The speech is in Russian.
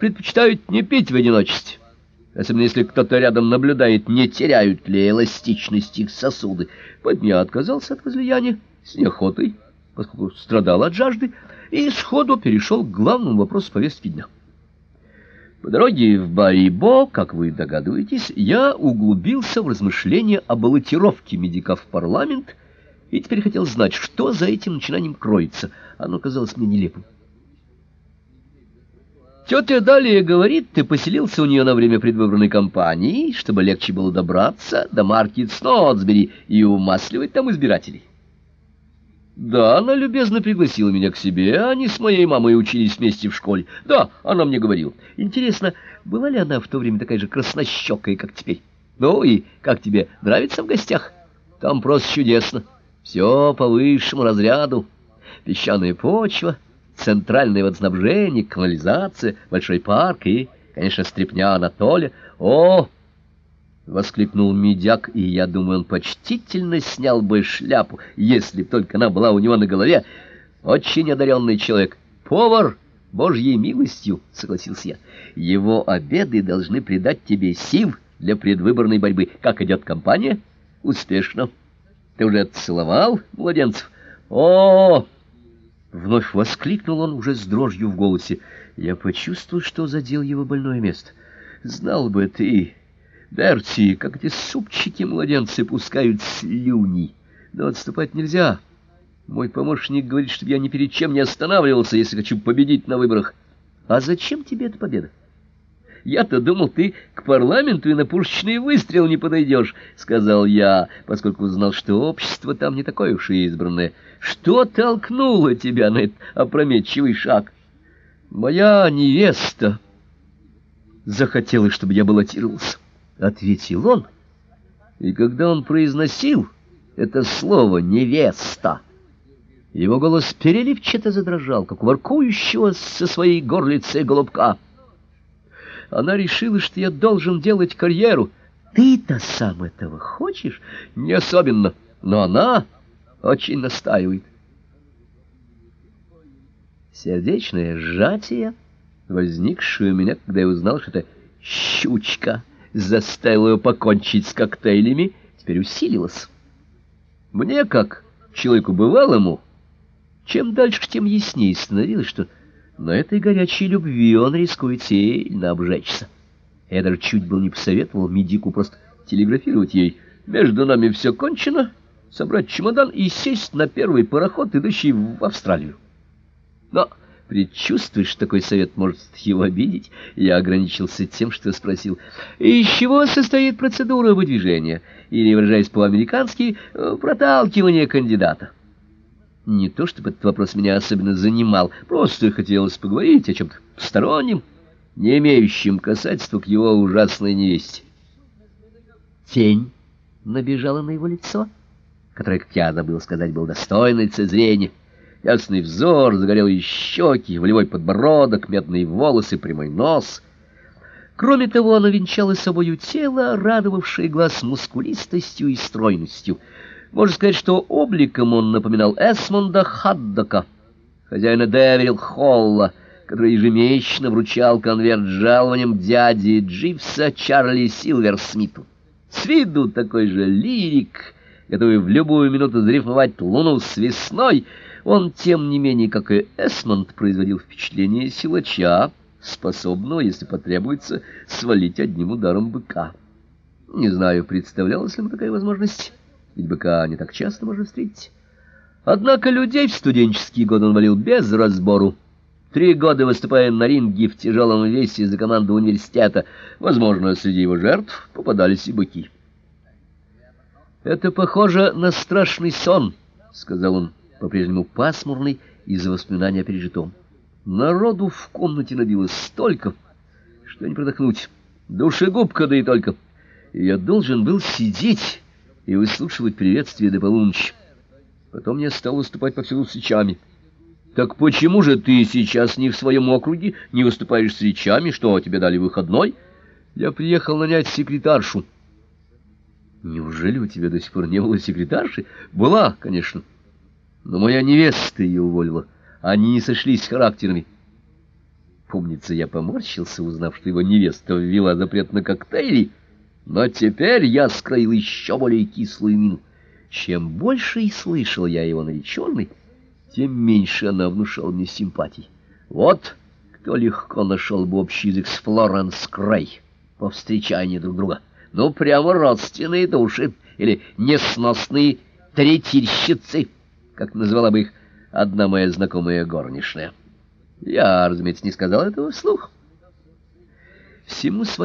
предпочитают не пить в одиночестве. Особенно если кто-то рядом наблюдает, не теряют ли эластичность их сосуды. Поэтому отказался от возлияния с неохотой, поскольку страдал от жажды, и сходу перешел к главному вопросу повестки дня. По дороге в Барибо, как вы догадываетесь, я углубился в размышления о баллотировке медика в парламент и теперь хотел знать, что за этим начинанием кроется. Оно казалось мне нелепым. Тетя далее говорит, ты поселился у нее на время предвыборной кампании, чтобы легче было добраться до маркет Снотсбери и умасливать там избирателей. Да, она любезно пригласила меня к себе, они с моей мамой учились вместе в школе. Да, она мне говорила. Интересно, была ли она в то время такая же краснощекая, как теперь? Ну и как тебе, нравится в гостях? Там просто чудесно. Все по высшему разряду. Песчаная почва, центральное водоснабжение, канализация, большой парк и, конечно, стрепня Анатолия. О, — воскликнул медяк, и я думаю, он почтительно снял бы шляпу, если б только она была у него на голове. Очень одаренный человек. Повар, божьей милостью, — согласился я. Его обеды должны придать тебе сил для предвыборной борьбы. Как идет кампания? Успешно. Ты уже целовал младенцев? О! Вновь воскликнул он уже с дрожью в голосе. Я почувствовал, что задел его больное место. Знал бы ты... Берти, как эти супчики-младенцы пускают слюни. Но отступать нельзя. Мой помощник говорит, чтобы я ни перед чем не останавливался, если хочу победить на выборах. А зачем тебе эта победа? Я-то думал, ты к парламенту и на пушечный выстрел не подойдешь, — сказал я, поскольку узнал, что общество там не такое уж и избранное. Что толкнуло тебя на этот опрометчивый шаг? Моя невеста захотела, чтобы я баллотировался. — ответил он. И когда он произносил это слово «невеста», его голос переливчато задрожал, как воркующего со своей горлицей голубка. Она решила, что я должен делать карьеру. Ты-то сам этого хочешь? Не особенно, но она очень настаивает. Сердечное сжатие, возникшее у меня, когда я узнал, что это щучка — заставил ее покончить с коктейлями, теперь усилилась. Мне, как человеку бывалому, чем дальше, тем яснее становилось, что на этой горячей любви он рискует сильно обжечься. Даже чуть был не посоветовал Медику просто телеграфировать ей. Между нами все кончено, собрать чемодан и сесть на первый пароход, идущий в Австралию. Но предчувствуя, что такой совет может его обидеть, я ограничился тем, что спросил, из чего состоит процедура выдвижения, или, выражаясь по-американски, проталкивание кандидата. Не то, чтобы этот вопрос меня особенно занимал, просто хотелось поговорить о чем-то стороннем, не имеющем касательства к его ужасной невесте. Тень набежала на его лицо, которое, как я забыл сказать, было достойной цезрения. Ясный взор, загорелые щеки, волевой подбородок, медные волосы, прямой нос. Кроме того, оно венчало собою тело, радовавшее глаз мускулистостью и стройностью. Можно сказать, что обликом он напоминал Эсмонда Хаддока, хозяина Деверил Холла, который ежемесячно вручал конверт с жалованием дяди Дживса Чарли Силверсмиту. С виду такой же лирик, готовый в любую минуту зарифмовать луну с весной — он, тем не менее, как и Эсмонд, производил впечатление силача, способного, если потребуется, свалить одним ударом быка. Не знаю, представлялась ли ему такая возможность, ведь быка не так часто можно встретить. Однако людей в студенческие годы он валил без разбору. Три года выступая на ринге в тяжелом весе за команду университета, возможно, среди его жертв попадались и быки. «Это похоже на страшный сон», — сказал он по-прежнему пасмурный из-за воспоминания о пережитом. Народу в комнате набилось столько, что не продохнуть. Душегубка, да и только. Я должен был сидеть и выслушивать приветствие до полуночи. Потом я стал выступать повсюду с речами. Так почему же ты сейчас не в своем округе, не выступаешь с речами, что тебе дали выходной? Я приехал нанять секретаршу. Неужели у тебя до сих пор не было секретарши? Была, конечно. Но моя невеста ее уволила. Они не сошлись с характерами. Помнится, я поморщился, узнав, что его невеста ввела запрет на коктейли, но теперь я скроил еще более кислую мину. Чем больше и слышал я его нареченный, тем меньше она внушала мне симпатий. Вот кто легко нашел бы общий язык с Флоренс Крей по встречании друг друга. Ну, прямо родственные души или несносные третильщицы, как назвала бы их одна моя знакомая горничная. Я, разумеется, не сказал этого вслух. Всему своему